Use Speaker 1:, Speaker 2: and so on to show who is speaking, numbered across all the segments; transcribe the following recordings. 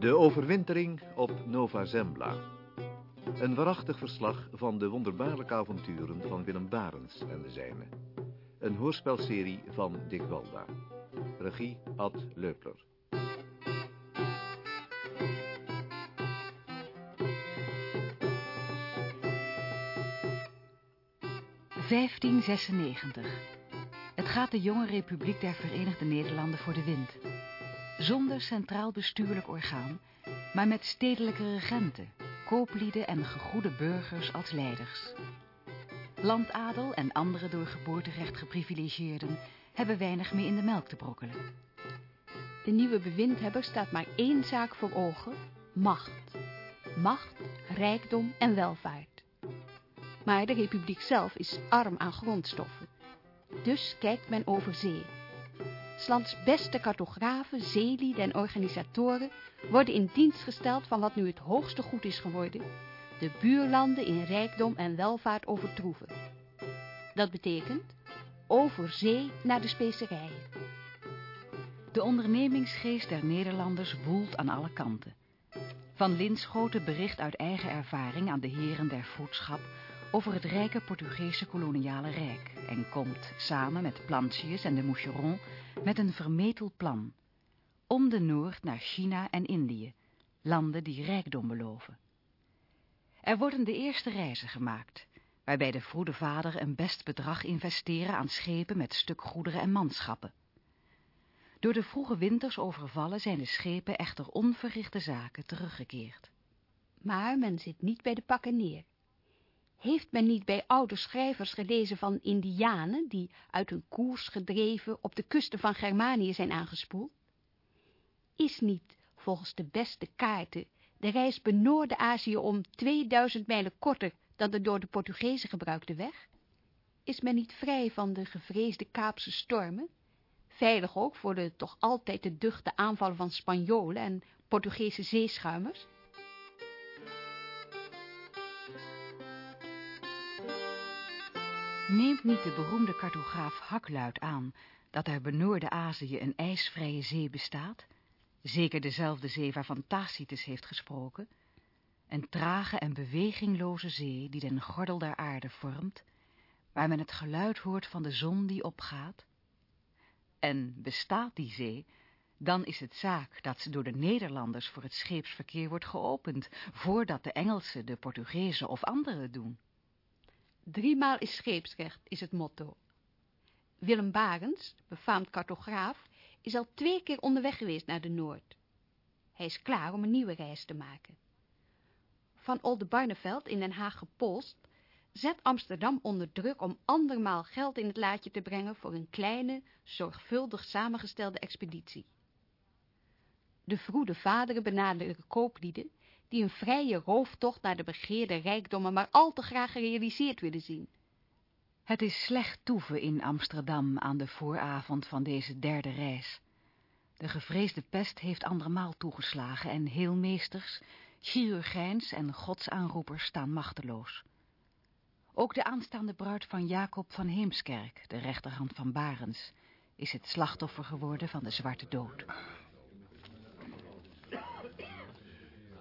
Speaker 1: De overwintering op Nova Zembla. Een waarachtig verslag van de wonderbaarlijke avonturen van Willem Barens en de zijne. Een hoorspelserie van Dick Walda. Regie Ad Leupler.
Speaker 2: ...1596. Het gaat de jonge Republiek der Verenigde Nederlanden voor de wind. Zonder centraal bestuurlijk orgaan, maar met stedelijke regenten, kooplieden en gegoede burgers als leiders. Landadel en andere door geboorterecht geprivilegieerden hebben weinig meer in de melk te brokkelen.
Speaker 3: De nieuwe bewindhebber staat maar één zaak voor ogen, macht. Macht, rijkdom en welvaart. Maar de republiek zelf is arm aan grondstoffen. Dus kijkt men over zee. Beste cartografen, zeelieden en organisatoren worden in dienst gesteld van wat nu het hoogste goed is geworden, de buurlanden in rijkdom en welvaart overtroeven. Dat betekent over zee naar de specerijen.
Speaker 2: De ondernemingsgeest der Nederlanders woelt aan alle kanten. Van Linschoten bericht uit eigen ervaring aan de heren der voedschap over het rijke Portugese koloniale rijk en komt samen met Plantius en de Moucheron met een vermetel plan. Om de Noord naar China en Indië, landen die rijkdom beloven. Er worden de eerste reizen gemaakt, waarbij de vroede vader een best bedrag investeren aan schepen met stukgoederen en manschappen. Door de vroege winters overvallen zijn de schepen echter onverrichte zaken teruggekeerd.
Speaker 3: Maar men zit niet bij de pakken neer. Heeft men niet bij oude schrijvers gelezen van indianen die uit hun koers gedreven op de kusten van Germanië zijn aangespoeld? Is niet, volgens de beste kaarten, de reis benoorden Azië om 2000 mijlen korter dan de door de Portugezen gebruikte weg? Is men niet vrij van de gevreesde Kaapse stormen? Veilig ook voor de toch altijd te duchte aanvallen van Spanjolen en Portugese zeeschuimers?
Speaker 2: Neemt niet de beroemde cartograaf Hakluid aan dat er benoorde Azië een ijsvrije zee bestaat? Zeker dezelfde zee waarvan Tacitus heeft gesproken? Een trage en bewegingloze zee die den gordel der aarde vormt, waar men het geluid hoort van de zon die opgaat? En bestaat die zee, dan is het zaak dat ze door de Nederlanders voor het scheepsverkeer wordt geopend, voordat de Engelsen, de Portugezen of anderen doen.
Speaker 3: Driemaal is scheepsrecht, is het motto. Willem Barens, befaamd cartograaf, is al twee keer onderweg geweest naar de Noord. Hij is klaar om een nieuwe reis te maken. Van Oldenbarneveld in Den Haag gepolst, zet Amsterdam onder druk om andermaal geld in het laadje te brengen voor een kleine, zorgvuldig samengestelde expeditie. De vroede vaderen benaderen kooplieden die een vrije rooftocht naar de begeerde rijkdommen maar al te graag gerealiseerd willen zien.
Speaker 2: Het is slecht toeven in Amsterdam aan de vooravond van deze derde reis. De gevreesde pest heeft andermaal toegeslagen en heelmeesters, chirurgijns en godsaanroepers staan machteloos. Ook de aanstaande bruid van Jacob van Heemskerk, de rechterhand van Barens, is het slachtoffer geworden van de zwarte dood.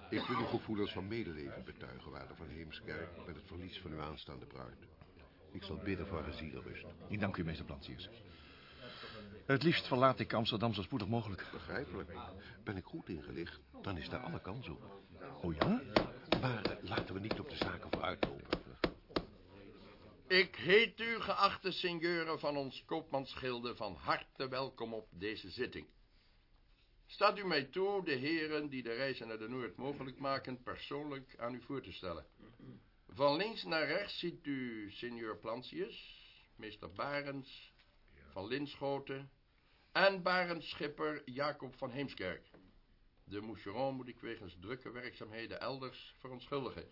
Speaker 4: Ik wil uw gevoelens van medeleven betuigen, waarde van Heemskerk, met het verlies van uw aanstaande bruid. Ik zal bidden voor haar zielenrust.
Speaker 5: Ik dank u, meester Plantiers. Het liefst verlaat ik Amsterdam zo spoedig mogelijk.
Speaker 4: Begrijpelijk. Ben ik goed ingelicht, dan is daar alle kans op.
Speaker 5: Oh ja?
Speaker 4: Maar eh, laten we niet op de zaken vooruitlopen.
Speaker 6: Ik heet u, geachte seigneuren van ons koopmansgilde, van harte welkom op deze zitting. Staat u mij toe de heren die de reis naar de Noord mogelijk maken persoonlijk aan u voor te stellen. Van links naar rechts ziet u senior Plantius, meester Barens, van Linschoten en Barens schipper Jacob van Heemskerk. De Moucheron moet ik wegens drukke werkzaamheden elders verontschuldigen.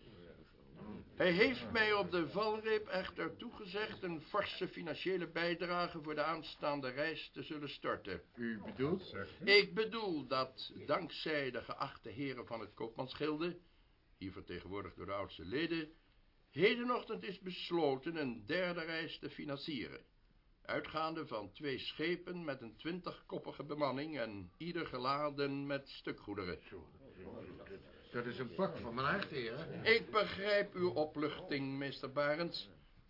Speaker 6: Hij heeft mij op de valreep echter toegezegd een forse financiële bijdrage voor de aanstaande reis te zullen storten.
Speaker 7: U bedoelt?
Speaker 6: Ik bedoel dat dankzij de geachte heren van het Koopmansgilde, hier vertegenwoordigd door de oudste leden, hedenochtend is besloten een derde reis te financieren. Uitgaande van twee schepen met een twintigkoppige bemanning en ieder geladen met stukgoederen.
Speaker 7: Dat is een pak van mijn hart, heren.
Speaker 6: Ik begrijp uw opluchting, meester Barends.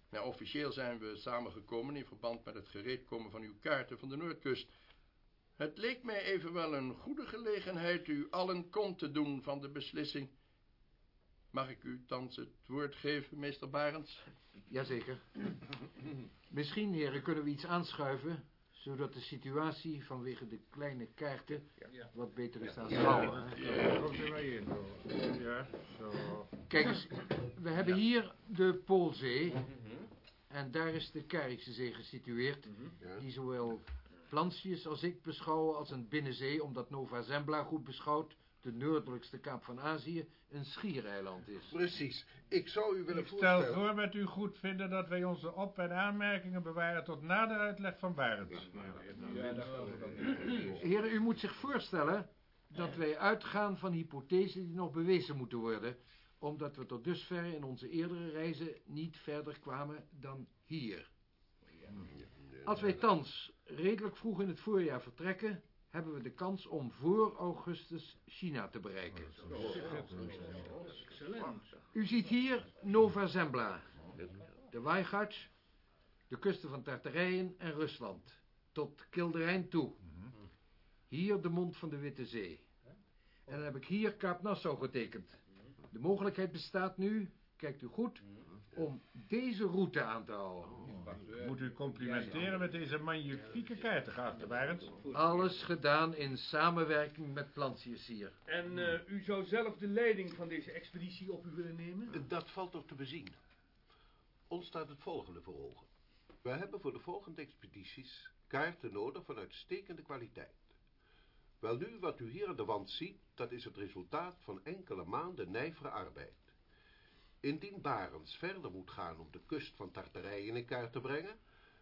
Speaker 6: Ja, officieel zijn we samengekomen in verband met het gereedkomen van uw kaarten van de Noordkust. Het leek mij evenwel een goede gelegenheid u allen kont te doen van de beslissing. Mag ik u thans het woord geven, meester Barends?
Speaker 7: Jazeker. Misschien, heren, kunnen we iets aanschuiven... zodat de situatie vanwege de kleine kaarten... wat beter is aanschouwen. hè?
Speaker 8: Ja, zo.
Speaker 7: Kijk eens, we hebben hier de Poolzee... en daar is de Karische Zee gesitueerd...
Speaker 4: Ja.
Speaker 7: die zowel Plantius als ik beschouwen als een binnenzee... omdat Nova Zembla goed beschouwd... de noordelijkste kaap van Azië een schiereiland is.
Speaker 4: Precies. Ik zou u willen
Speaker 8: Ik stel
Speaker 4: voorstellen...
Speaker 8: voor met u goed vinden dat wij onze op- en aanmerkingen bewaren tot na de uitleg van Barends.
Speaker 7: Heren, u moet zich voorstellen dat wij uitgaan van hypothesen die nog bewezen moeten worden, omdat we tot dusver in onze eerdere reizen niet verder kwamen dan hier. Als wij thans redelijk vroeg in het voorjaar vertrekken, hebben we de kans om voor augustus China te bereiken. U ziet hier Nova Zembla, de Weichert, de kusten van Tartarije en Rusland, tot Kilderijn toe. Hier de mond van de Witte Zee. En dan heb ik hier Kaap Nassau getekend. De mogelijkheid bestaat nu, kijkt u goed, om deze route aan te houden.
Speaker 8: Moet u complimenteren met deze magnifieke kaarten, geachte Barends.
Speaker 7: Alles gedaan in samenwerking met Plantius hier.
Speaker 9: En eh, u zou zelf de leiding van deze expeditie op u willen nemen?
Speaker 4: Dat valt nog te bezien. Ons staat het volgende voor ogen. We hebben voor de volgende expedities kaarten nodig van uitstekende kwaliteit. Wel nu, wat u hier aan de wand ziet, dat is het resultaat van enkele maanden nijvere arbeid. Indien Barends verder moet gaan om de kust van Tartarije in kaart te brengen,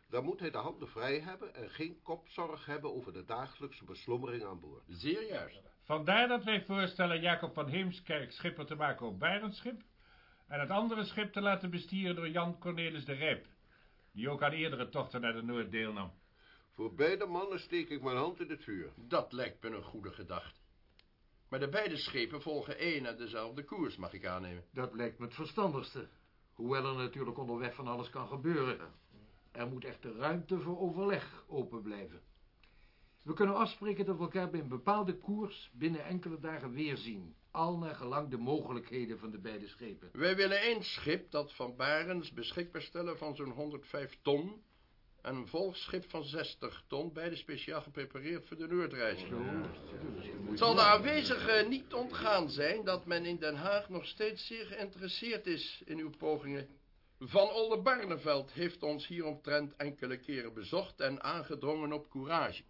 Speaker 4: dan moet hij de handen vrij hebben en geen kopzorg hebben over de dagelijkse beslommering aan boord.
Speaker 6: Zeer juist.
Speaker 8: Vandaar dat wij voorstellen Jacob van Heemskerk schipper te maken op Barends schip... en het andere schip te laten bestieren door Jan Cornelis de Rijp... die ook aan eerdere tochten naar de Noord deelnam.
Speaker 4: Voor beide mannen steek ik mijn hand in het vuur.
Speaker 6: Dat lijkt me een goede gedachte. Maar de beide schepen volgen één en dezelfde koers, mag ik aannemen.
Speaker 7: Dat lijkt me het verstandigste. Hoewel er natuurlijk onderweg van alles kan gebeuren. Er moet echter ruimte voor overleg open blijven. We kunnen afspreken dat we elkaar bij een bepaalde koers binnen enkele dagen weerzien. Al naar gelang de mogelijkheden van de beide schepen.
Speaker 6: Wij willen één schip dat van Barens beschikbaar stellen van zo'n 105 ton... en een volgschip van 60 ton, beide speciaal geprepareerd voor de Noordreis. Het zal de aanwezigen niet ontgaan zijn dat men in Den Haag nog steeds zeer geïnteresseerd is in uw pogingen. Van Oldenbarneveld heeft ons hieromtrent enkele keren bezocht en aangedrongen op courage.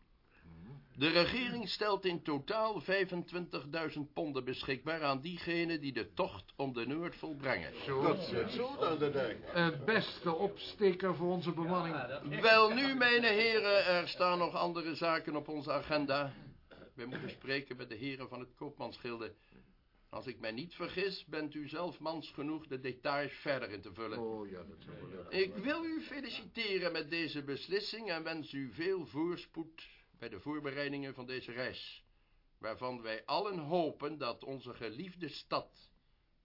Speaker 6: De regering stelt in totaal 25.000 ponden beschikbaar aan diegenen die de tocht om de Noord volbrengen.
Speaker 4: Dat zit zo aan de dijk.
Speaker 7: Een beste opsteker voor onze bemanning.
Speaker 6: Wel nu, mijn heren, er staan nog andere zaken op onze agenda. We moeten spreken met de heren van het koopmansgilde. Als ik mij niet vergis, bent u zelf mans genoeg de details verder in te vullen.
Speaker 7: Oh ja, dat zou wel
Speaker 6: Ik wil u feliciteren met deze beslissing en wens u veel voorspoed bij de voorbereidingen van deze reis. Waarvan wij allen hopen dat onze geliefde stad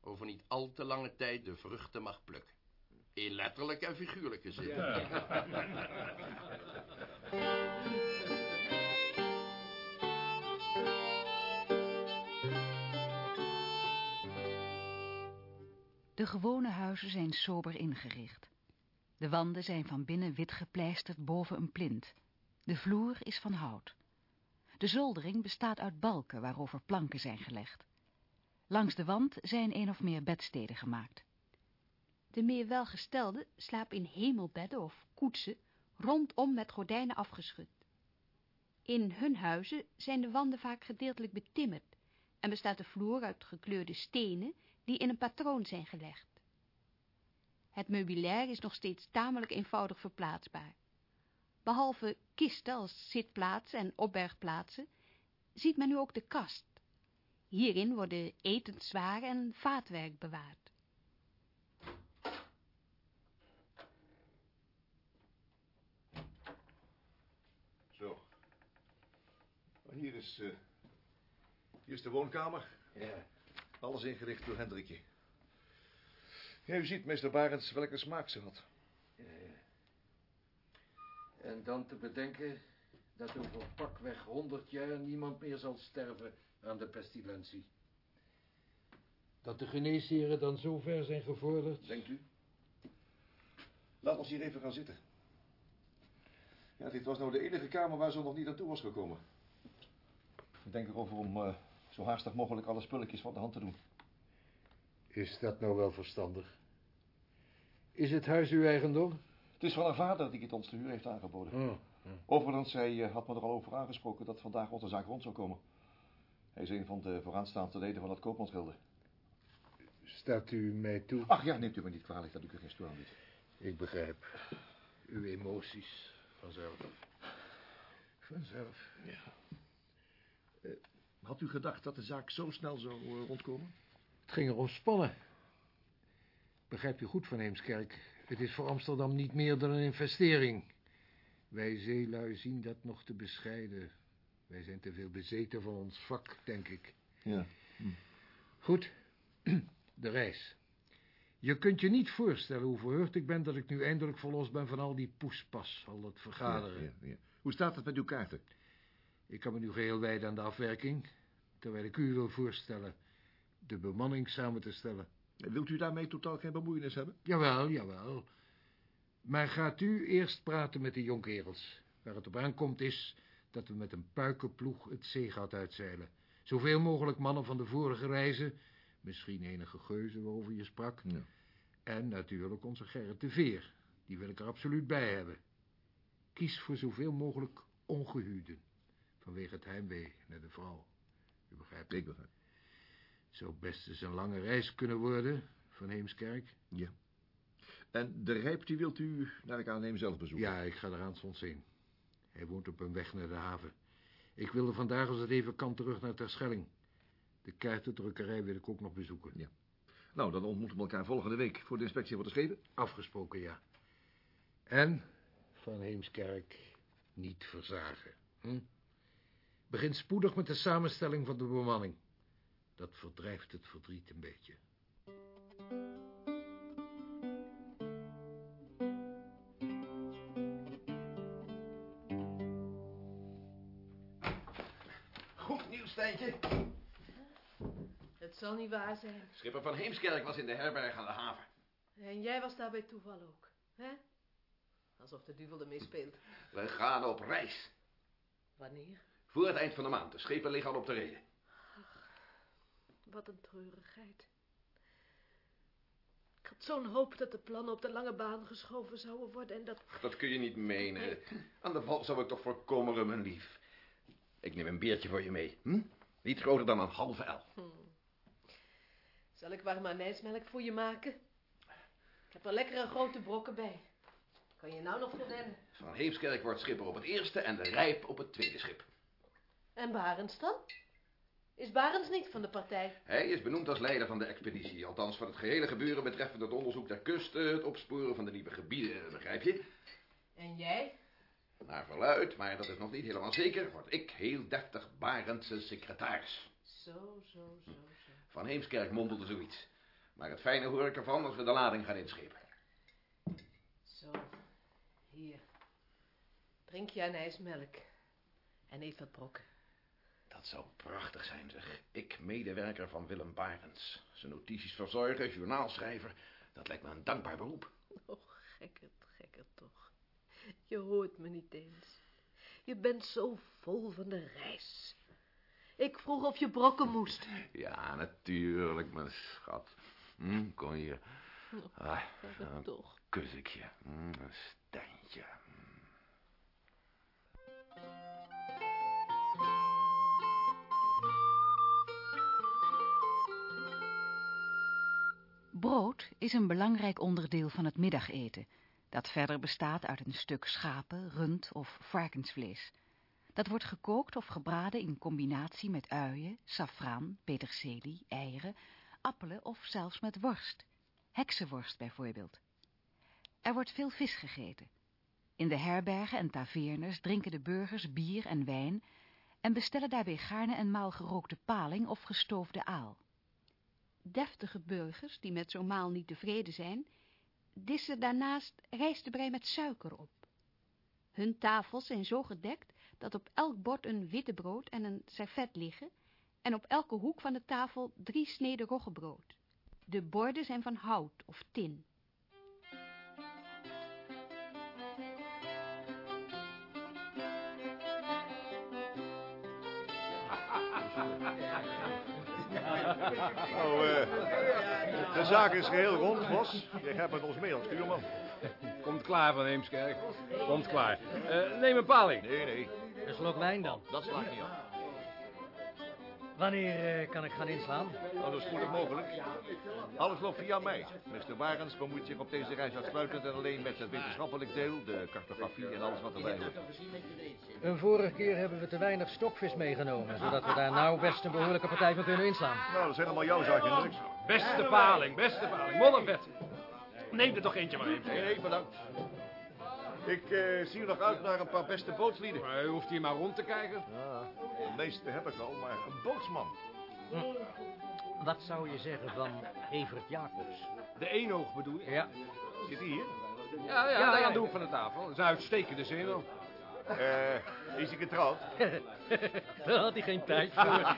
Speaker 6: over niet al te lange tijd de vruchten mag plukken. In letterlijke en figuurlijke zin.
Speaker 2: De gewone huizen zijn sober ingericht. De wanden zijn van binnen wit gepleisterd boven een plint. De vloer is van hout. De zoldering bestaat uit balken waarover planken zijn gelegd. Langs de wand zijn een of meer bedsteden gemaakt.
Speaker 3: De meer welgestelden slapen in hemelbedden of koetsen, rondom met gordijnen afgeschud. In hun huizen zijn de wanden vaak gedeeltelijk betimmerd en bestaat de vloer uit gekleurde stenen die in een patroon zijn gelegd. Het meubilair is nog steeds tamelijk eenvoudig verplaatsbaar. Behalve kisten als zitplaatsen en opbergplaatsen, ziet men nu ook de kast. Hierin worden etenswaren en vaatwerk bewaard. Zo.
Speaker 5: Oh, hier is, eh, hier is de woonkamer.
Speaker 10: Ja.
Speaker 5: Alles ingericht door Hendrikje. Ja, u ziet, meester Barends, welke smaak ze had.
Speaker 7: En dan te bedenken dat over pakweg honderd jaar niemand meer zal sterven aan de pestilentie. Dat de geneesheren dan zo ver zijn gevorderd?
Speaker 5: Denkt u? Laat ons hier even gaan zitten. Ja, dit was nou de enige kamer waar ze nog niet aan toe was gekomen. Ik denk erover om eh, zo haastig mogelijk alle spulletjes van de hand te doen.
Speaker 7: Is dat nou wel verstandig? Is het huis uw eigendom?
Speaker 5: Het is van haar vader die het ons te huur heeft aangeboden.
Speaker 7: Oh,
Speaker 5: Overigens, hij eh, had me er al over aangesproken dat vandaag onze zaak rond zou komen. Hij is een van de vooraanstaande leden van het koopmansgilde.
Speaker 7: Staat u mij toe?
Speaker 5: Ach ja, neemt u me niet kwalijk dat ik u geen stoel aanbied.
Speaker 7: Ik begrijp. Uw emoties vanzelf.
Speaker 5: Vanzelf. Ja. Eh, had u gedacht dat de zaak zo snel zou eh, rondkomen?
Speaker 7: Het ging erom spannen. Begrijpt u goed van Heemskerk? Het is voor Amsterdam niet meer dan een investering. Wij zeelui zien dat nog te bescheiden. Wij zijn te veel bezeten van ons vak, denk ik.
Speaker 5: Ja.
Speaker 7: Goed, de reis. Je kunt je niet voorstellen hoe verheugd ik ben dat ik nu eindelijk verlost ben van al die poespas, al dat vergaderen.
Speaker 5: Ja, ja. Hoe staat het met uw kaarten?
Speaker 7: Ik kan me nu geheel wijden aan de afwerking, terwijl ik u wil voorstellen de bemanning samen te stellen.
Speaker 5: Wilt u daarmee totaal geen bemoeienis hebben?
Speaker 7: Jawel, jawel. Maar gaat u eerst praten met de jonkerels. Waar het op aankomt is dat we met een puikenploeg het zeegat uitzeilen. Zoveel mogelijk mannen van de vorige reizen, misschien enige geuzen waarover je sprak.
Speaker 5: Ja.
Speaker 7: En natuurlijk onze Gerrit de Veer, die wil ik er absoluut bij hebben. Kies voor zoveel mogelijk ongehuwden, vanwege het heimwee naar de vrouw. U begrijpt
Speaker 5: Ik begrijp.
Speaker 7: Zou best eens een lange reis kunnen worden, van Heemskerk.
Speaker 5: Ja. En de rijp die wilt u, naar ik aanneem, zelf bezoeken?
Speaker 7: Ja, ik ga er aanstonds heen. Hij woont op een weg naar de haven. Ik wilde vandaag als het even kan terug naar Terschelling. De kaartendrukkerij wil ik ook nog bezoeken.
Speaker 5: Ja. Nou, dan ontmoeten we elkaar volgende week voor de inspectie van de schepen.
Speaker 7: Afgesproken, ja. En van Heemskerk niet verzagen. Hm? Begin spoedig met de samenstelling van de bemanning. Dat verdrijft het verdriet een beetje.
Speaker 10: Goed nieuws, Stijntje.
Speaker 11: Het zal niet waar zijn.
Speaker 10: Schipper van Heemskerk was in de herberg aan de haven.
Speaker 11: En jij was daar bij toeval ook, hè? Alsof de duivel ermee speelt.
Speaker 10: We gaan op reis.
Speaker 11: Wanneer?
Speaker 10: Voor het eind van de maand. De schepen liggen al op de reden.
Speaker 11: Wat een treurigheid. Ik had zo'n hoop dat de plannen op de lange baan geschoven zouden worden en dat...
Speaker 10: Dat kun je niet menen. Aan de val zou ik toch voorkomen, mijn lief. Ik neem een beertje voor je mee. Hm? Niet groter dan een halve el.
Speaker 11: Zal ik warme anijsmelk voor je maken? Ik heb er lekkere grote brokken bij. Kan je nou nog verwennen?
Speaker 10: Van Heemskerk wordt schipper op het eerste en de rijp op het tweede schip.
Speaker 11: En Barends dan? Is Barends niet van de partij?
Speaker 10: Hij is benoemd als leider van de expeditie. Althans van het gehele gebeuren betreffende het onderzoek der kusten... het opsporen van de nieuwe gebieden, begrijp je?
Speaker 11: En jij?
Speaker 10: Naar verluid, maar dat is nog niet helemaal zeker... word ik heel deftig Barendse secretaris.
Speaker 11: Zo, zo, zo, zo.
Speaker 10: Van Heemskerk mompelde zoiets. Maar het fijne hoor ik ervan als we de lading gaan inschepen.
Speaker 11: Zo. Hier. Drink je anijsmelk. En eet wat brokken.
Speaker 10: Dat zou prachtig zijn, zeg. Ik, medewerker van Willem Barends. Zijn notities verzorgen, journaalschrijver. Dat lijkt me een dankbaar beroep.
Speaker 11: Oh, gekkerd, gekkerd toch. Je hoort me niet eens. Je bent zo vol van de reis. Ik vroeg of je brokken moest.
Speaker 10: Ja, natuurlijk, mijn schat. Hm, kon je... Ah,
Speaker 11: Gekkerd
Speaker 10: een
Speaker 11: toch.
Speaker 10: kus ik je. Hm, een Stijntje.
Speaker 2: Brood is een belangrijk onderdeel van het middageten, dat verder bestaat uit een stuk schapen, rund of varkensvlees. Dat wordt gekookt of gebraden in combinatie met uien, safraan, peterselie, eieren, appelen of zelfs met worst. Heksenworst bijvoorbeeld. Er wordt veel vis gegeten. In de herbergen en taveernes drinken de burgers bier en wijn en bestellen daarbij gaarne een maal gerookte paling of gestoofde aal.
Speaker 3: Deftige burgers, die met zo'n maal niet tevreden zijn, dissen daarnaast rijstebrei met suiker op. Hun tafels zijn zo gedekt dat op elk bord een witte brood en een servet liggen en op elke hoek van de tafel drie sneden roggebrood. De borden zijn van hout of tin.
Speaker 5: Nou, eh, de zaak is geheel rond, Vos. Je hebt met ons mee als stuurman.
Speaker 12: Komt klaar van Heemskerk. Komt klaar. Eh, neem een paling.
Speaker 5: Nee, nee.
Speaker 13: Een slok wijn dan.
Speaker 5: Dat slaat niet op.
Speaker 13: Wanneer eh, kan ik gaan inslaan?
Speaker 5: Nou, zo spoedig mogelijk. Alles loopt via mij. Mr. Warens bemoeit zich op deze reis uitsluitend en alleen met het wetenschappelijk deel, de cartografie en alles wat erbij hoort.
Speaker 13: Een vorige keer hebben we te weinig stokvis meegenomen, zodat we daar nou best een behoorlijke partij van kunnen inslaan.
Speaker 5: Nou, dat zijn allemaal jouw zaken, Hendricks.
Speaker 12: Beste paling, beste paling. Moddervet. Neem er toch eentje maar even.
Speaker 5: Nee, nee, bedankt. Ik eh, zie er nog uit naar een paar beste bootslieden.
Speaker 12: Maar u hoeft hier maar rond te kijken.
Speaker 5: Ja, de meeste heb ik al, maar een bootsman.
Speaker 13: Wat zou je zeggen van Evert Jacobs?
Speaker 12: De eenoog bedoel je?
Speaker 13: Ja.
Speaker 5: Zit hij hier?
Speaker 12: Ja, ja,
Speaker 13: Ja,
Speaker 12: daar
Speaker 13: ja.
Speaker 12: aan de hoek van de tafel. Dat is een uitstekende zenuw.
Speaker 5: Eh, is hij getrouwd?
Speaker 13: Daar had hij geen tijd voor.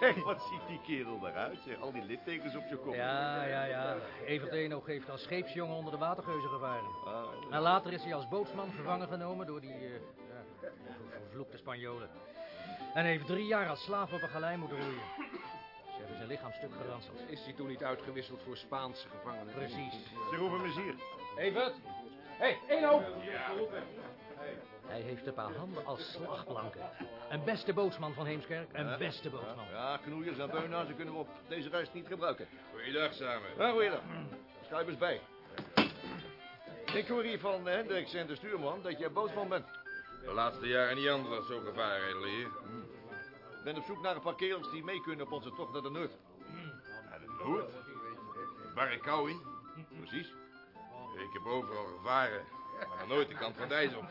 Speaker 5: Zeg, wat ziet die kerel eruit? Zeg, al die littekens op je kop.
Speaker 13: Ja, ja, ja. Evert Enoog heeft als scheepsjongen onder de watergeuzen gevaren.
Speaker 5: Ah,
Speaker 13: En later is hij als bootsman gevangen genomen door die eh, ja, vervloekte Spanjolen. En heeft drie jaar als slaaf op een galei moeten roeien. Ze hebben zijn lichaam stuk geranseld.
Speaker 12: Is hij toen niet uitgewisseld voor Spaanse gevangenen?
Speaker 13: Precies.
Speaker 5: Ze roepen me hier.
Speaker 12: Evert. Hé, hey, eenoog.
Speaker 13: Hij heeft een paar handen als slagplanken. Een beste bootsman van Heemskerk. Een
Speaker 5: Ja.
Speaker 13: beste bootsman.
Speaker 5: Ja, knoeiers en beunaars kunnen we op deze reis niet gebruiken.
Speaker 14: Goeiedag samen.
Speaker 5: Ja, goeiedag. Schuif eens bij. Ik hoor hier van Hendricks en de stuurman dat jij bootsman bent.
Speaker 14: De laatste jaren niet anders dan zo gevaar, edele heer.
Speaker 5: Ik ben op zoek naar een paar kerels die mee kunnen op onze tocht naar de Noord.
Speaker 14: Naar de Noord? Waar ik kou in?
Speaker 5: Precies.
Speaker 14: Ik heb overal gevaren, maar nog nooit de kant van Dijs op.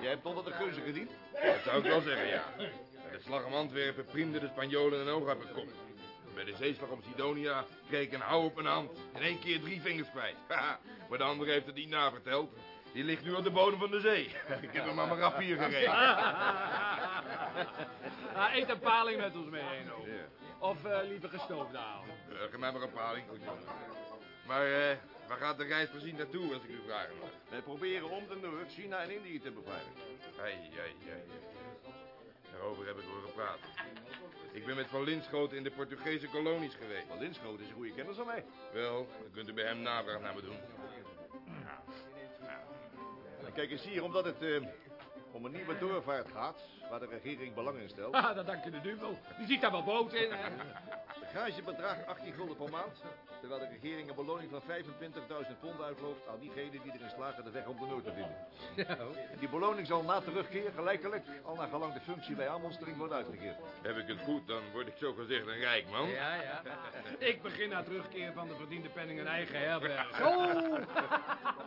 Speaker 5: Jij hebt onder de geuzen gediend?
Speaker 14: Dat zou ik wel zeggen, ja. Bij de slag om Antwerpen priemden de Spanjolen een oog uit mijn kop. Bij de zeeslag om Sidonia kreeg ik een hou op mijn hand. In één keer drie vingers kwijt. Maar de andere heeft het niet naverteld. Die ligt nu op de bodem van de zee. Ik heb hem aan mijn rapier gereden.
Speaker 12: Ah, eet een paling met ons mee.
Speaker 14: Ja.
Speaker 12: Of eh, liever gestoofde aal.
Speaker 14: Uh, geef mij maar een paling, goed jongen. Maar eh, waar gaat de reis precies naartoe, als ik u vragen mag?
Speaker 5: Wij proberen om de Noord China en Indië te bevrijden.
Speaker 14: Ai, ai, ai, ai. Daarover heb ik horen praten. Ik ben met Van Linschoten in de Portugese kolonies geweest.
Speaker 5: Van Linschoten is een goede kennis van mij.
Speaker 14: Wel, dan kunt u bij hem navraag naar me doen.
Speaker 5: En kijk eens hier, omdat het eh, om een nieuwe doorvaart gaat, waar de regering belang in stelt.
Speaker 12: Ah, dat dank je de duivel. Die ziet daar wel boot in. hè?
Speaker 5: De gage bedraagt 18 gulden per maand, terwijl de regering een beloning van 25.000 pond uitlooft aan diegenen die erin slagen de weg op de Noord te vinden. En die beloning zal na terugkeer gelijkelijk, al naar gelang de functie bij aanmonstering, worden uitgekeerd.
Speaker 14: Heb ik het goed, dan word ik zo gezegd een rijk man.
Speaker 13: Ja, ja.
Speaker 12: Ik begin na terugkeer van de verdiende penning een eigen herberg. Zo!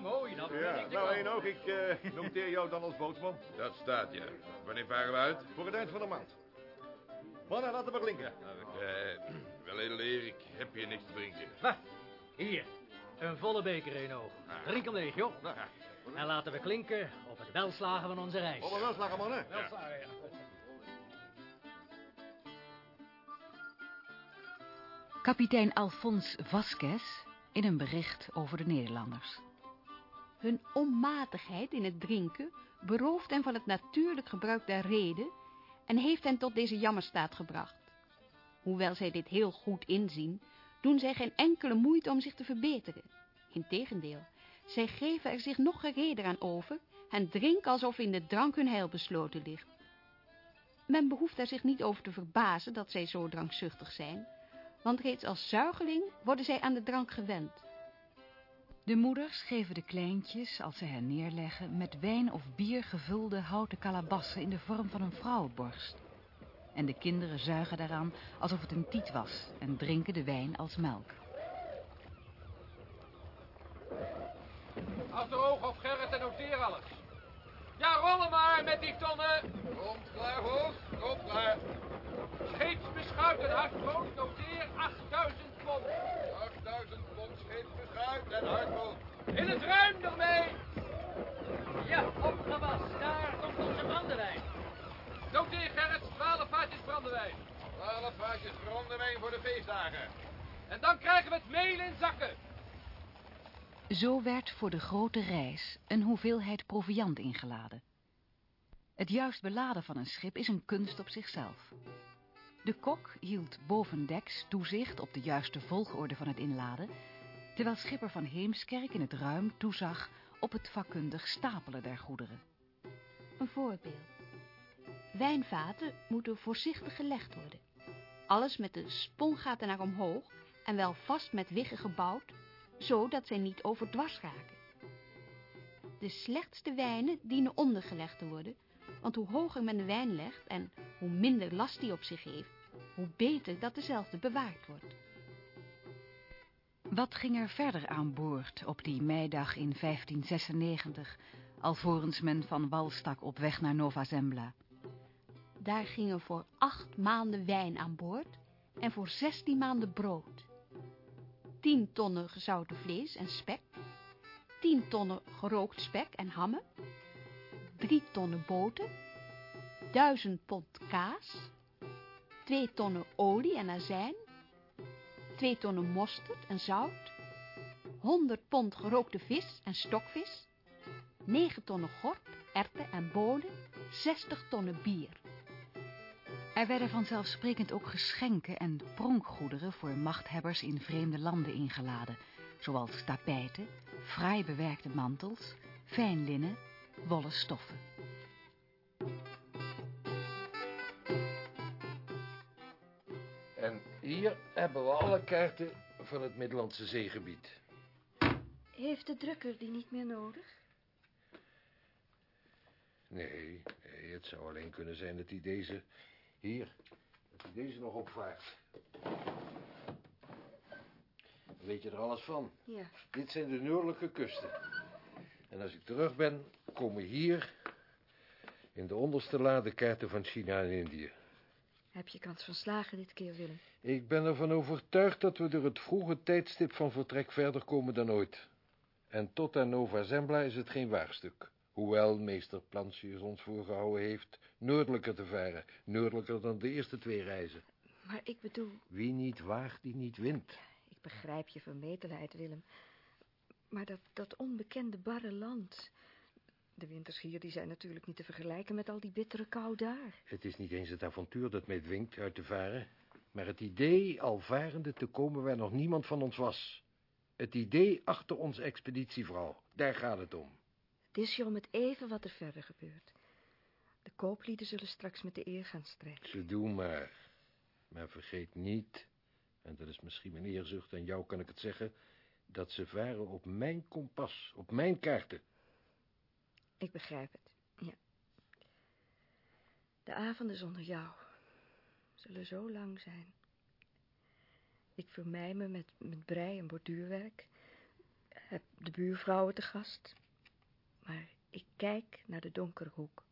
Speaker 13: Mooi, dat
Speaker 5: Ja,
Speaker 13: vind ik
Speaker 5: nou één ook, ik eh, noteer jou dan als bootsman
Speaker 14: Dat staat, ja. Wanneer varen we uit?
Speaker 5: voor het eind van de maand. Mannen, laten we klinken.
Speaker 14: Eh, heer, ik heb hier niks te drinken.
Speaker 13: Ha, hier, een volle beker Enoog. Drink hem leeg, joh.
Speaker 5: Nou,
Speaker 13: En laten we klinken op het welslagen van onze reis.
Speaker 5: Alle welslagen, mannen.
Speaker 13: Welslagen, ja.
Speaker 2: Kapitein Alfons Vasquez in een bericht over de Nederlanders.
Speaker 3: Hun onmatigheid in het drinken berooft hen van het natuurlijk gebruik der reden en heeft hen tot deze jammerstaat gebracht. Hoewel zij dit heel goed inzien, doen zij geen enkele moeite om zich te verbeteren. Integendeel, zij geven er zich nog gereder aan over en drinken alsof in de drank hun heil besloten ligt. Men behoeft er zich niet over te verbazen dat zij zo drankzuchtig zijn, want reeds als zuigeling worden zij aan de drank gewend.
Speaker 2: De moeders geven de kleintjes, als ze hen neerleggen, met wijn of bier gevulde houten kalabassen in de vorm van een vrouwenborst. En de kinderen zuigen daaraan alsof het een tiet was en drinken de wijn als melk.
Speaker 12: Houd de oog op Gerrit en noteer alles. Ja, rollen maar! met die tonnen?
Speaker 6: Komt klaar, hoog. Komt klaar.
Speaker 12: Scheepsbeschuit en hardboot, noteer 8000 pond.
Speaker 6: 8000 pond scheepsbeschuit en hardboot.
Speaker 12: In het ruim ermee.
Speaker 13: Ja, opgepast. Daar komt onze brandewijn.
Speaker 12: Noteer Gerrit, 12 vaatjes brandewijn.
Speaker 6: 12 vaatjes brandewijn voor de feestdagen.
Speaker 12: En dan krijgen we het meel in zakken.
Speaker 2: Zo werd voor de grote reis een hoeveelheid proviand ingeladen. Het juist beladen van een schip is een kunst op zichzelf. De kok hield bovendeks toezicht op de juiste volgorde van het inladen, terwijl schipper van Heemskerk in het ruim toezag op het vakkundig stapelen der goederen.
Speaker 3: Een voorbeeld. Wijnvaten moeten voorzichtig gelegd worden. Alles met de spongaten naar omhoog en wel vast met wiggen gebouwd, zodat zij niet overdwars raken. De slechtste wijnen dienen ondergelegd te worden, want hoe hoger men de wijn legt en hoe minder last die op zich heeft, hoe beter dat dezelfde bewaard wordt.
Speaker 2: Wat ging er verder aan boord op die meidag in 1596, alvorens men van wal stak op weg naar Nova Zembla?
Speaker 3: Daar gingen voor acht maanden wijn aan boord en voor zestien maanden brood. Tien tonnen gezouten vlees en spek, tien tonnen gerookt spek en hammen, drie tonnen boter, duizend pond kaas, twee tonnen olie en azijn, twee tonnen mosterd en zout, 100 pond gerookte vis en stokvis, 9 tonnen gorp, erwten en bonen, 60 tonnen bier.
Speaker 2: Er werden vanzelfsprekend ook geschenken en pronkgoederen voor machthebbers in vreemde landen ingeladen, zoals tapijten, fraai bewerkte mantels, fijn linnen, wollen stoffen.
Speaker 7: En hier hebben we alle kaarten van het Middellandse zeegebied.
Speaker 15: Heeft de drukker die niet meer nodig?
Speaker 7: Nee, nee, het zou alleen kunnen zijn dat hij deze... Hier, dat hij deze nog opvaart. Dan weet je er alles van.
Speaker 15: Ja.
Speaker 7: Dit zijn de noordelijke kusten. En als ik terug ben, komen hier... in de onderste lade kaarten van China en Indië.
Speaker 15: Heb je kans van slagen dit keer, Willem?
Speaker 7: Ik ben ervan overtuigd dat we door het vroege tijdstip van vertrek verder komen dan ooit. En tot aan Nova Zembla is het geen waagstuk. Hoewel meester Plantius ons voorgehouden heeft noordelijker te varen. Noordelijker dan de eerste twee reizen.
Speaker 15: Maar ik bedoel...
Speaker 7: Wie niet waagt, die niet wint.
Speaker 15: Ik begrijp je vermetelheid, Willem. Maar dat, dat onbekende barre land... De winters hier die zijn natuurlijk niet te vergelijken met al die bittere kou daar.
Speaker 7: Het is niet eens het avontuur dat mij dwingt uit te varen... maar het idee al varende te komen waar nog niemand van ons was. Het idee achter onze expeditievrouw. Daar gaat het om.
Speaker 15: Het is je om het even wat er verder gebeurt. De kooplieden zullen straks met de eer gaan strijden.
Speaker 7: Ze doen maar. Maar vergeet niet, en dat is misschien mijn eerzucht, en jou kan ik het zeggen, dat ze varen op mijn kompas, op mijn kaarten.
Speaker 15: Ik begrijp het, ja. De avonden zonder jou zullen zo lang zijn. Ik vermij me met, met brei en borduurwerk, heb de buurvrouwen te gast, maar ik kijk naar de donkere hoek,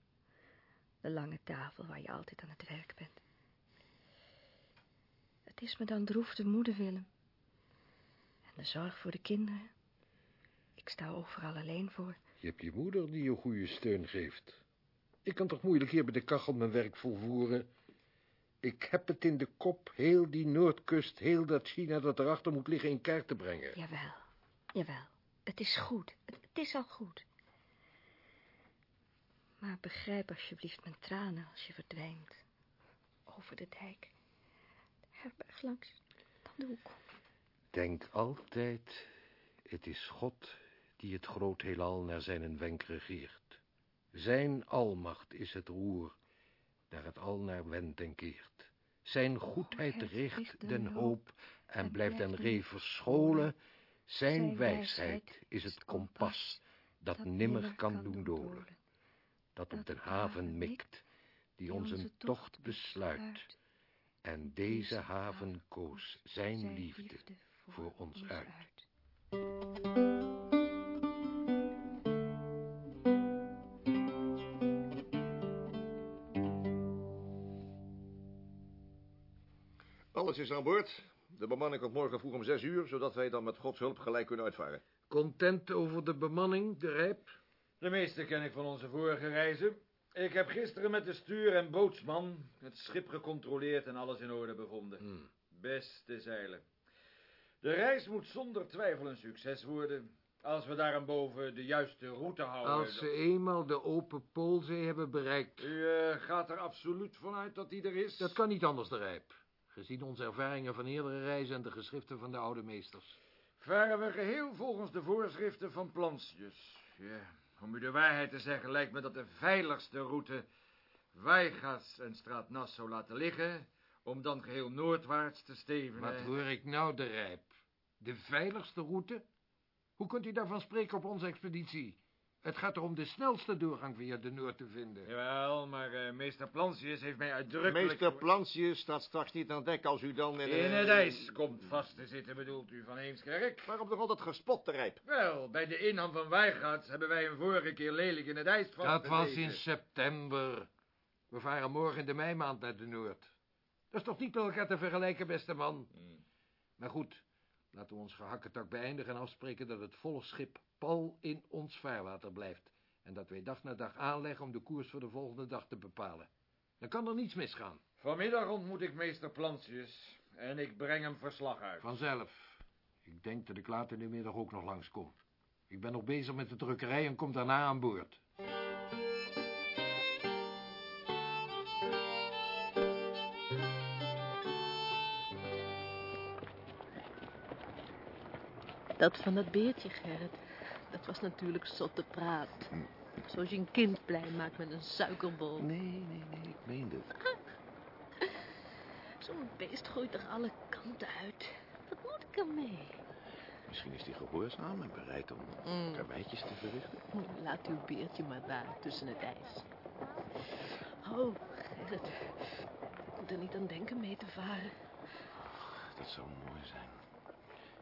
Speaker 15: de lange tafel waar je altijd aan het werk bent. Het is me dan droef de moeder, Willem. En de zorg voor de kinderen. Ik sta overal alleen voor.
Speaker 7: Je hebt je moeder die je goede steun geeft. Ik kan toch moeilijk hier bij de kachel mijn werk volvoeren. Ik heb het in de kop heel die Noordkust, heel dat China dat erachter moet liggen in kaart te brengen.
Speaker 15: Jawel, jawel. Het is goed. Het, het is al goed. Maar begrijp alsjeblieft mijn tranen als je verdwijnt. Over de dijk. De herberg langs. Dan de hoek.
Speaker 7: Denk altijd, het is God die het groot heelal naar zijn wenk regeert. Zijn almacht is het roer, daar het al naar wendt en keert. Zijn goedheid richt den hoop en blijft den ree verscholen. Zijn wijsheid is het kompas dat nimmer kan doen dolen dat op de haven mikt, die ons een tocht besluit. En deze haven koos zijn liefde voor ons uit.
Speaker 16: Alles is aan boord. De bemanning komt morgen vroeg om zes uur, zodat wij dan met Gods hulp gelijk kunnen uitvaren.
Speaker 7: Content over de bemanning, de rijp?
Speaker 12: De meeste ken ik van onze vorige reizen. Ik heb gisteren met de stuur en bootsman het schip gecontroleerd en alles in orde bevonden.
Speaker 7: Hmm.
Speaker 12: Beste zeilen. De reis moet zonder twijfel een succes worden. Als we daarboven de juiste route houden.
Speaker 7: Als ze eenmaal de open Poolzee hebben bereikt.
Speaker 12: U eh, gaat er absoluut vanuit dat die er is?
Speaker 7: Dat kan niet anders, de rijp. Gezien onze ervaringen van eerdere reizen en de geschriften van de oude meesters.
Speaker 12: Varen we geheel volgens de voorschriften van Plantius. Ja, om u de waarheid te zeggen, lijkt me dat de veiligste route Weigas en Straat Nassau laten liggen, om dan geheel noordwaarts te stevenen.
Speaker 7: Wat hoor ik nou, de rijp? De veiligste route? Hoe kunt u daarvan spreken op onze expeditie? Het gaat erom de snelste doorgang via de Noord te vinden.
Speaker 12: Jawel, maar eh, meester Plantius heeft mij uitdrukkelijk...
Speaker 16: Meester Plantius staat straks niet aan dek als u dan... In,
Speaker 12: In het ijs komt vast te zitten, bedoelt u, van Heemskerk?
Speaker 16: Waarom nog altijd gespot, de rijp?
Speaker 12: Wel, bij de inham van Weigaerts hebben wij een vorige keer lelijk in het ijs
Speaker 7: Dat was in september. We varen morgen in de meimaand naar de Noord. Dat is toch niet met elkaar te vergelijken, beste man? Maar goed, laten we ons gehakketak beëindigen en afspreken dat het volgschip pal in ons vaarwater blijft. En dat wij dag na dag aanleggen om de koers voor de volgende dag te bepalen. Dan kan er niets misgaan.
Speaker 12: Vanmiddag ontmoet ik meester Plantius en ik breng hem verslag uit.
Speaker 7: Vanzelf. Ik denk dat ik later in de middag ook nog langskom. Ik ben nog bezig met de drukkerij en kom daarna aan boord.
Speaker 11: Dat van dat beertje, Gerrit. Dat was natuurlijk zotte praat. Zoals je een kind blij maakt met een suikerbol.
Speaker 17: Nee, nee, nee, ik meen het.
Speaker 11: Zo'n beest gooit er alle kanten uit. Wat moet ik ermee?
Speaker 17: Misschien is hij gehoorzaam en bereid om
Speaker 11: Mm.
Speaker 17: karweitjes te verrichten.
Speaker 11: Laat uw beertje maar daar, tussen het ijs. Oh, Gerrit. Ik moet er niet aan denken mee te varen.
Speaker 17: Dat zou mooi zijn.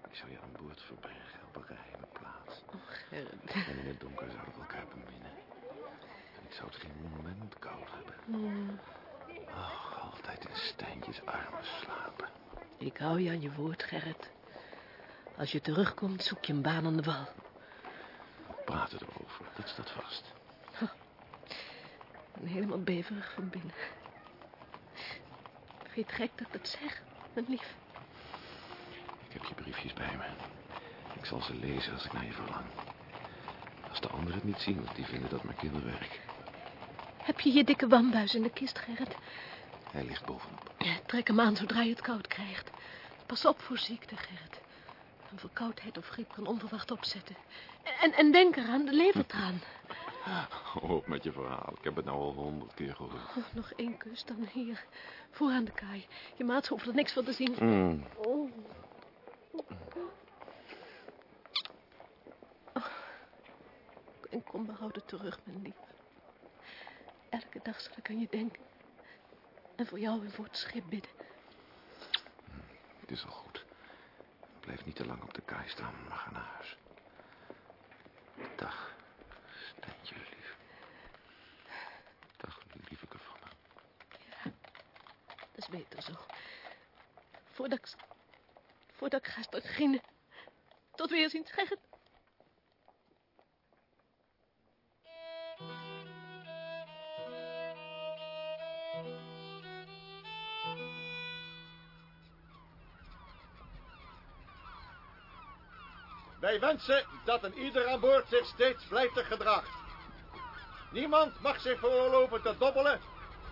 Speaker 17: Ik zou je aan boord verbergen op een geheime plaats.
Speaker 11: Oh, Gerrit.
Speaker 17: En in het donker zouden we elkaar beminnen. En ik zou het geen moment koud hebben.
Speaker 11: Mm.
Speaker 17: Ach, altijd in Stijntjes armen slapen.
Speaker 11: Ik hou je aan je woord, Gerrit. Als je terugkomt, zoek je een baan aan de wal.
Speaker 17: We praten erover, dat staat vast.
Speaker 11: Ik ben helemaal beverig van binnen. Vind je het gek dat ik dat zeg, mijn lief?
Speaker 17: Ik heb je briefjes bij me. Ik zal ze lezen als ik naar je verlang. Als de anderen het niet zien, want die vinden dat maar kinderwerk.
Speaker 11: Heb je je dikke wambuis in de kist, Gerrit?
Speaker 17: Hij ligt bovenop.
Speaker 11: Trek hem aan zodra je het koud krijgt. Pas op voor ziekte, Gerrit. Een verkoudheid of griep kan onverwacht opzetten. En, en denk eraan, de levertraan.
Speaker 17: Op met je verhaal. Ik heb het nou al honderd keer gehoord.
Speaker 11: Oh, nog één kus dan hier. Voor aan de kaai. Je maat hoeft er niks van te zien.
Speaker 17: Mm.
Speaker 11: Oh. Oh. En kom behouden terug, mijn lief. Elke dag zal ik aan je denken. En voor jou en voor het schip bidden.
Speaker 17: Het is al goed. Blijf niet te lang op de kaai staan, maar ga naar huis. Dag, Stijntje, lief. Dag, lieveke van me.
Speaker 11: Dat is beter zo. Voordat ik... Voordat ik ga grienen. Tot weerziens, Gerrit.
Speaker 5: Wij wensen dat een ieder aan boord zich steeds vlijtig gedraagt. Niemand mag zich veroorloven te dobbelen,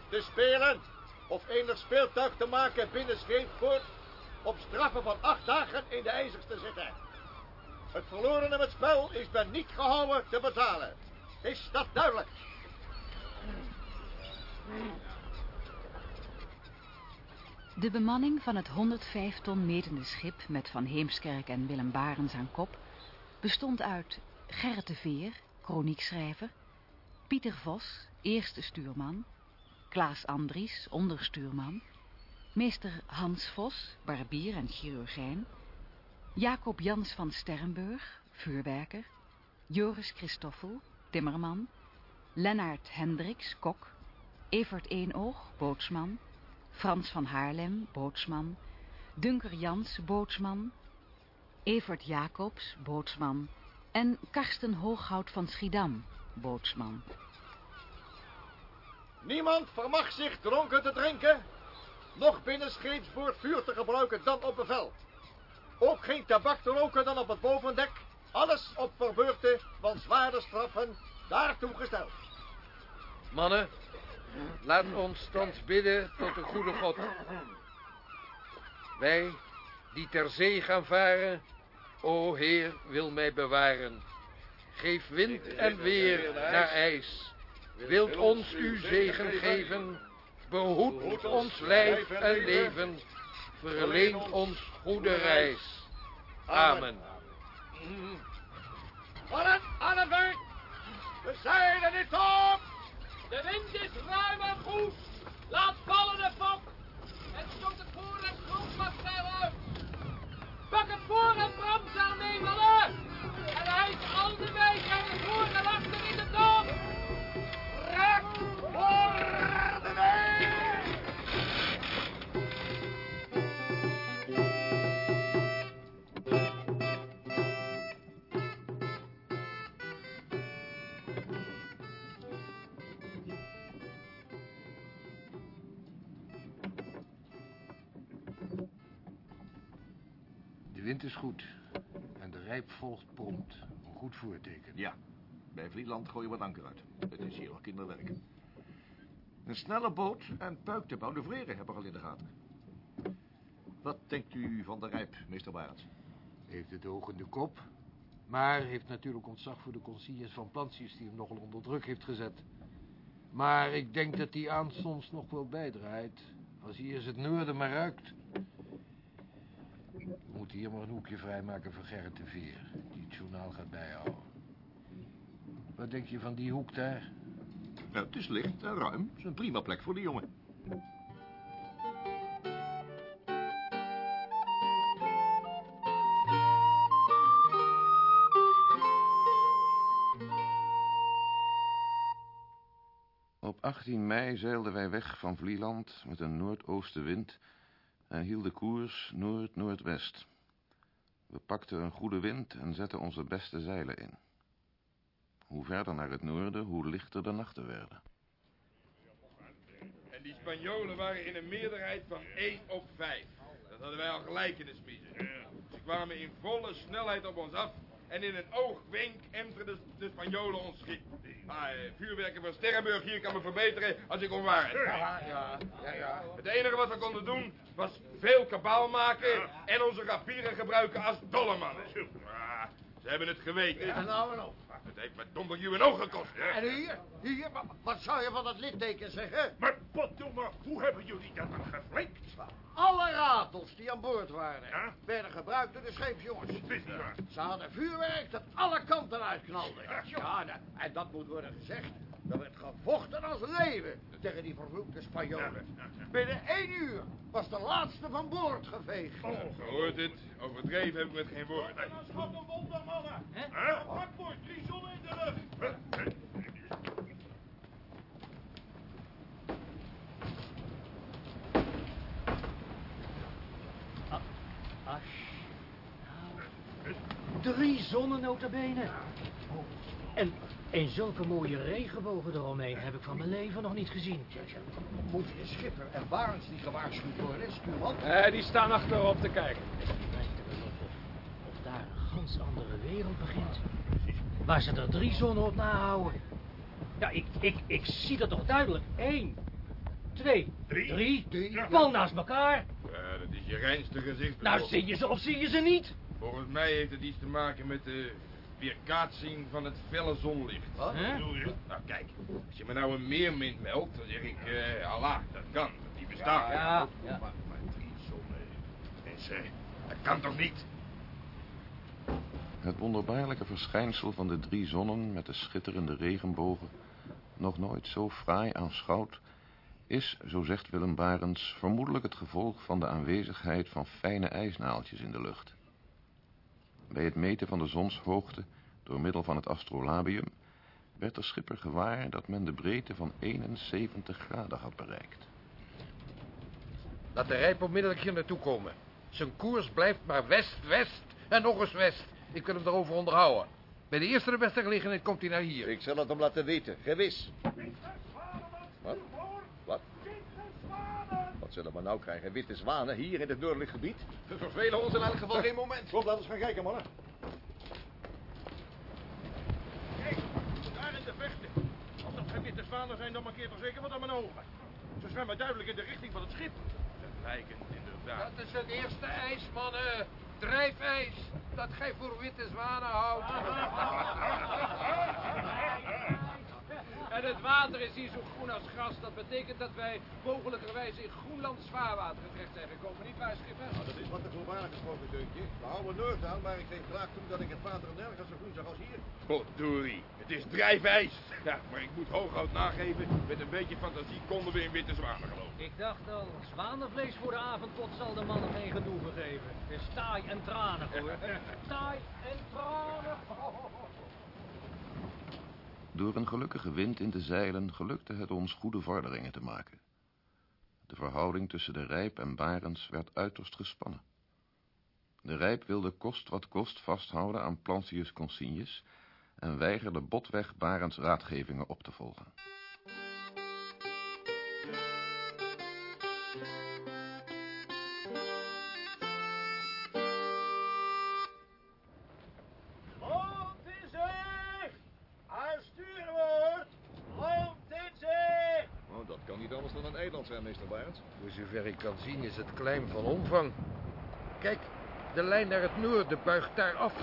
Speaker 5: te spelen of enig speeltuig te maken binnen scheepspoort op straffen van acht dagen in de ijzers te zitten. Het verloren in het spel is men niet gehouden te betalen. Is dat duidelijk?
Speaker 2: De bemanning van het 105 ton metende schip met Van Heemskerk en Willem Barens aan kop bestond uit Gerrit de Veer, kroniekschrijver, Pieter Vos, eerste stuurman, Klaas Andries, onderstuurman, meester Hans Vos, barbier en chirurgijn, Jacob Jans van Sterrenburg, vuurwerker, Joris Christoffel, timmerman, Lennart Hendricks, kok, Evert Eenoog, bootsman, Frans van Haarlem, bootsman, Dunker Jans, bootsman, Evert Jacobs, bootsman. En Karsten Hooghout van Schiedam, bootsman.
Speaker 5: Niemand vermag zich dronken te drinken, nog binnen scheepsboord vuur te gebruiken dan op bevel. Ook geen tabak te roken dan op het bovendek, alles op verbeurte van zware straffen daartoe gesteld.
Speaker 7: Mannen, laat ons thans bidden tot de goede God. Wij, die ter zee gaan varen, o Heer, wil mij bewaren. Geef wind en weer naar ijs. Wilt ons uw zegen geven, behoed ons lijf en leven, verleent ons goede reis. Amen.
Speaker 5: Mannen, aan het werk! We zijn er niet op!
Speaker 12: De wind is ruim en goed. Laat vallen de fok. En stoot het voor en grondmastzeil uit. Pak het voor en mee, mannen. En hijs al de wijk en het voor
Speaker 7: wind is goed en de rijp volgt prompt. Een goed voorteken.
Speaker 5: Ja, bij Vlieland gooi je wat anker uit. Het is hier al kinderwerk. Een snelle boot en puik te manoeuvreren hebben we al in de gaten. Wat denkt u van de rijp, meester Barends?
Speaker 7: Heeft het oog in de kop, maar heeft natuurlijk ontzag voor de conciërge van Plantius die hem nogal onder druk heeft gezet. Maar ik denk dat die aanstonds nog wel bijdraait, als hij eens het noorden maar ruikt. Hier maar een hoekje vrijmaken voor Gerrit de Veer, die het journaal gaat bijhouden. Wat denk je van die hoek daar?
Speaker 5: Nou, het is licht en ruim. Het is een prima plek voor de jongen.
Speaker 17: Op 18 mei zeilden wij weg van Vlieland met een noordoostenwind en hielden koers noord-noordwest. We pakten een goede wind en zetten onze beste zeilen in. Hoe verder naar het noorden, hoe lichter de nachten werden.
Speaker 14: En die Spanjolen waren in een meerderheid van 1 op 5. Dat hadden wij al gelijk in de smiezen. Ze kwamen in volle snelheid op ons af. En in een oogwenk enterden de Spanjolen ons schip. Maar eh, vuurwerken van Sterrenburg hier kan me verbeteren als ik onwaarheid
Speaker 5: Ja, ja, ja, ja.
Speaker 14: Het enige wat we konden doen was veel kabaal maken en onze rapieren gebruiken als dollemannen. Ze hebben het geweten.
Speaker 5: En nou en op.
Speaker 14: Het heeft me donderjuw een oog gekost. hè?
Speaker 5: En hier, hier, wa- wat zou je van dat litteken zeggen?
Speaker 18: Maar potdomme, hoe hebben jullie dat dan geflikt?
Speaker 5: Alle ratels die aan boord waren, werden gebruikt door de scheepsjongens. Ze hadden vuurwerk dat alle kanten uitknalde. Ja, en, en dat moet worden gezegd. Er werd gevochten als leven tegen die vervloekte Spanjolen. Binnen één uur was de laatste van boord geveegd.
Speaker 14: Gehoord het? Overdreven heb ik met geen woord.
Speaker 18: Schat een wonder, mannen. Hè? Bakboord, drie zonnen in de lucht.
Speaker 13: As. Nou, drie zonnen notabene. Oh, En, en zulke mooie regenbogen eromheen heb ik van mijn leven nog niet gezien.
Speaker 5: Moet de schipper en Barends niet gewaarschuwd worden, stuurman?
Speaker 12: Eh, die staan achterop te kijken.
Speaker 13: Het lijkt er wel of, of daar een gans andere wereld begint. Waar ze er drie zonnen op nahouden. Ja, ik, ik, ik zie dat toch duidelijk. Eén, twee, drie, pal naast elkaar.
Speaker 14: Ja, dat is je reinste gezicht.
Speaker 13: Nou, zie je ze of zie je ze niet?
Speaker 14: Volgens mij heeft het iets te maken met de weerkaatsing van het felle zonlicht.
Speaker 13: Wat?
Speaker 14: Nou, kijk. Als je me nou een meermin meldt, dan zeg ik, eh Allah, dat kan. Die bestaat.
Speaker 13: Ja, ja.
Speaker 14: Maar, maar drie zonnen. Mensen, dat kan toch niet?
Speaker 17: Het wonderbaarlijke verschijnsel van de drie zonnen met de schitterende regenbogen, nog nooit zo fraai aanschouwd, is, zo zegt Willem Barends, vermoedelijk het gevolg van de aanwezigheid van fijne ijsnaaltjes in de lucht. Bij het meten van de zonshoogte door middel van het astrolabium werd de schipper gewaar dat men de breedte van 71 graden had bereikt.
Speaker 7: Laat de rijp onmiddellijk hier naartoe komen. Zijn koers blijft maar west, west en nog eens west. Ik wil hem erover onderhouden. Bij de eerste de beste gelegenheid komt hij naar hier.
Speaker 5: Ik zal het hem laten weten, gewis. Wat? Wat? Wat zullen we nou krijgen? Witte zwanen hier in het noordelijk gebied?
Speaker 14: We vervelen ons in elk geval geen moment.
Speaker 5: Kom, laten we gaan kijken, mannen.
Speaker 18: Kijk, daar in de vechten. Als dat geen witte zwanen zijn, dan markeert er zeker wat aan mijn ogen. Ze zwemmen duidelijk in de richting van het schip. Lijkend, inderdaad.
Speaker 7: Dat is het eerste ijs, mannen. Drijfijs. Dat gij voor witte zwanen houdt.
Speaker 12: En het water is hier zo groen als gras. Dat betekent dat wij mogelijkerwijs in Groenlands vaarwater terecht zijn gekomen. Niet waar, schipper?
Speaker 5: Nou, dat is wat te voorbarig gesproken, Deuntje. We houden Noord aan, maar ik kreeg graag toe dat ik het water nergens zo groen zag als hier.
Speaker 14: Potdorie, het is drijfijs. Ja, maar ik moet hooghout nageven. Met een beetje fantasie konden we in witte zwanen geloven.
Speaker 13: Ik dacht al, zwanenvlees voor de avondpot zal de mannen geen genoegen geven. Het is taai en tranen, hoor. taai en tranen.
Speaker 10: Door een gelukkige wind in de zeilen gelukte het ons goede vorderingen te maken. De verhouding tussen de Rijp en Barens werd uiterst gespannen. De Rijp wilde kost wat kost vasthouden aan Plantius consignes en weigerde botweg Barens raadgevingen op te volgen.
Speaker 5: Dan een eiland zijn, meester Barends.
Speaker 7: Voor zover ik kan zien is het klein van omvang. Kijk, de lijn naar het noorden buigt daar af.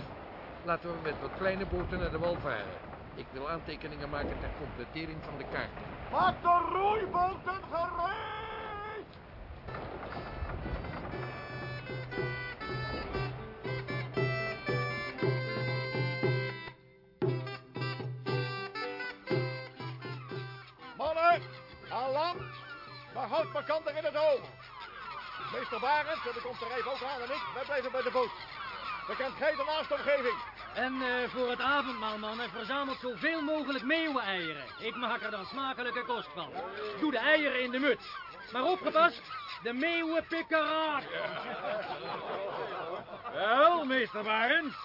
Speaker 7: Laten we met wat kleine boten naar de wal varen. Ik wil aantekeningen maken ter completering van de kaart.
Speaker 18: Maak de roeiboten gereed!
Speaker 14: Mannen, aan land. Maar houd markanter in het oog. Meester Barend, en er komt de rijf ook aan en ik, wij blijven bij de boot. Bekend gij de naaste omgeving.
Speaker 13: En eh, voor het avondmaal, mannen, verzamelt zoveel mogelijk meeuweneieren. Ik maak er dan smakelijke kost van. Doe de eieren in de muts. Maar opgepast, de meeuwen pikken raak.
Speaker 19: Wel, meester Barends.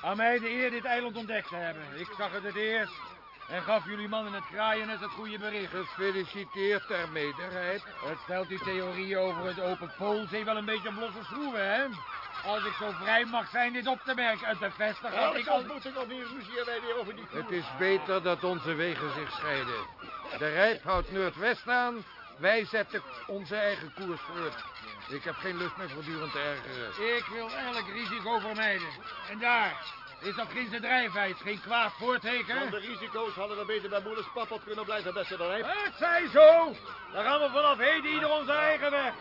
Speaker 19: Aan mij de eer dit eiland ontdekt te hebben. Ik zag het het eerst. En gaf jullie mannen het kraaien het goede bericht.
Speaker 7: Gefeliciteerd de Rijp.
Speaker 19: Het stelt die theorie over het open poolzee wel een beetje op losse schroeven, hè? Als ik zo vrij mag zijn dit op te merken en te vestigen... had ik al...
Speaker 5: moet ik nog niet ruzie en wij weer over die
Speaker 7: Het is beter dat onze wegen zich scheiden. De Rijp houdt Noordwest aan. Wij zetten onze eigen koers voort. Ik heb geen lust meer voortdurend te ergeren.
Speaker 19: Ik wil elk risico vermijden. En daar is dat geen drijfijs, geen kwaad voorteken.
Speaker 5: Van de risico's hadden we beter bij moeders pappot kunnen blijven, beste Rijp.
Speaker 19: Het zij zo. Dan gaan we vanaf heden ieder onze eigen weg.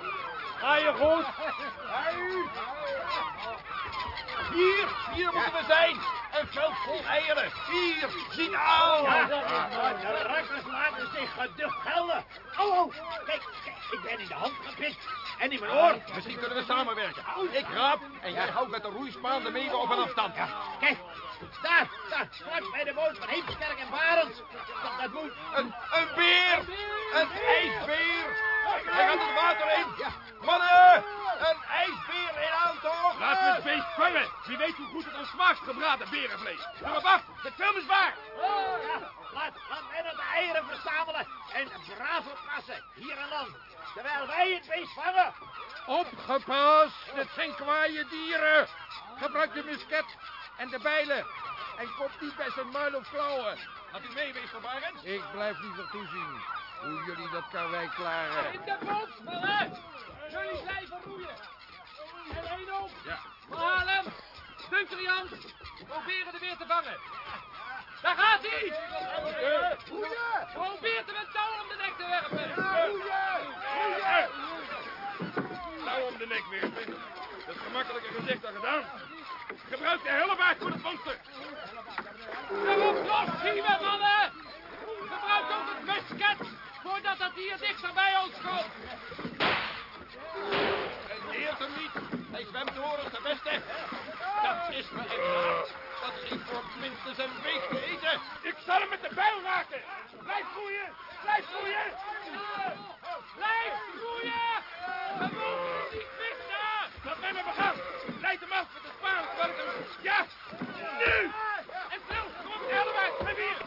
Speaker 19: Ga je goed?
Speaker 14: Hier, hier moeten we zijn. Een veld vol eieren. Hier, zie aan.
Speaker 18: Ja, de rakkers laten zich geducht gelden. Oh, oh, kijk, kijk, ik ben in de hand gepikt. En in mijn oor.
Speaker 14: Misschien kunnen we samenwerken. Ik raap en jij houdt met de roeispaan de meeuwen op een afstand.
Speaker 18: Kijk, daar, daar, straks bij de boot van Heemskerk en Barends. Dat, dat moet...
Speaker 14: Een, een beer! Een ijsbeer! Hij gaat het water in! Mannen! Een ijsbeer in aantocht!
Speaker 18: Laat me het beest vangen. Wie weet hoe goed het ons smaakt, gebraden berenvlees. Doe hem af, de film is waar. Ja, laat, laat dan de eieren verzamelen en braaf oppassen, hier aan land. Terwijl wij het beest vangen.
Speaker 7: Opgepast, het zijn kwaaie dieren. Gebruik de musket en de bijlen. En komt niet bij zijn muil of klauwen.
Speaker 14: Gaat u mee, meester Barends?
Speaker 7: Ik blijf liever toezien hoe jullie dat karwei klaren.
Speaker 12: In de boot, mannen! Jullie blijven roeien. En één op.
Speaker 14: Ja.
Speaker 12: Verhaal hem. Dunker Jan. Proberen de weer te vangen. Daar gaat hij!
Speaker 18: Roeien!
Speaker 12: Probeert hem een touw om de nek te werpen.
Speaker 18: Roeien! Roeien!
Speaker 14: Touw om de nek werpen. Dat is gemakkelijker gezegd dan gedaan. Gebruik de hellebaard voor het monster.
Speaker 12: Erop los, schieven, mannen! Gebruik ook het musket voordat dat dier dichter bij ons komt.
Speaker 14: Hij hem niet. Hij zwemt door op de beste. Dat is me grap. Dat is voor minstens een week te eten. Ik zal hem met de bijl raken. Blijf groeien. Blijf groeien.
Speaker 12: Blijf groeien. We moeten niet missen.
Speaker 14: Dat ben we
Speaker 12: begaan. Leid hem af met de spaan. Ja. Nu. En snel. Kom, helemaal. Mijn hier.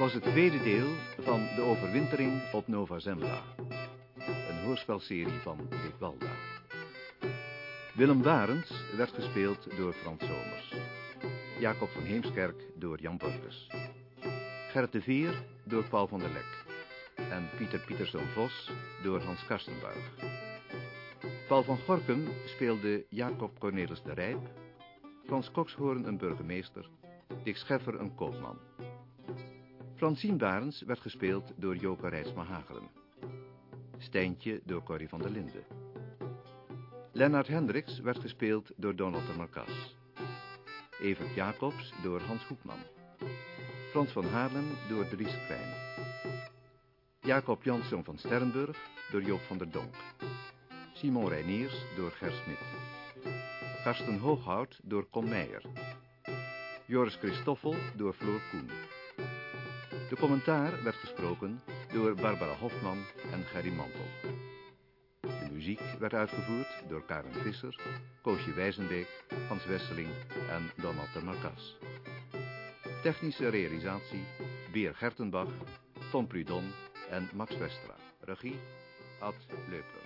Speaker 1: Was het tweede deel van De Overwintering op Nova Zembla. Een hoorspelserie van Dick. Willem Barends werd gespeeld door Frans Somers. Jacob van Heemskerk door Jan Borges. Gerrit de Veer door Paul van der Lek. En Pieter Pieterszoon Vos door Hans Karstenbuig. Paul van Gorkum speelde Jacob Cornelis de Rijp. Frans Kokshoorn een burgemeester. Dick Scheffer een koopman. Francine Barens werd gespeeld door Joke Rijtsma Hagelen. Stijntje door Corrie van der Linden. Lennart Hendricks werd gespeeld door Donald de Marcas. Evert Jacobs door Hans Hoekman. Frans van Haarlem door Dries Klein. Jacob Jansson van Sternburg door Joop van der Donk. Simon Reiniers door Ger Smit. Karsten Hooghout door Con Meijer. Joris Christoffel door Floor Koen. De commentaar werd gesproken door Barbara Hofman en Gerry Mantel. De muziek werd uitgevoerd door Karen Visser, Koosje Wijzenbeek, Hans Wesseling en Donald de Marcas. Technische realisatie Beer Gertenbach, Tom Prudon en Max Westra. Regie Ad Leupler.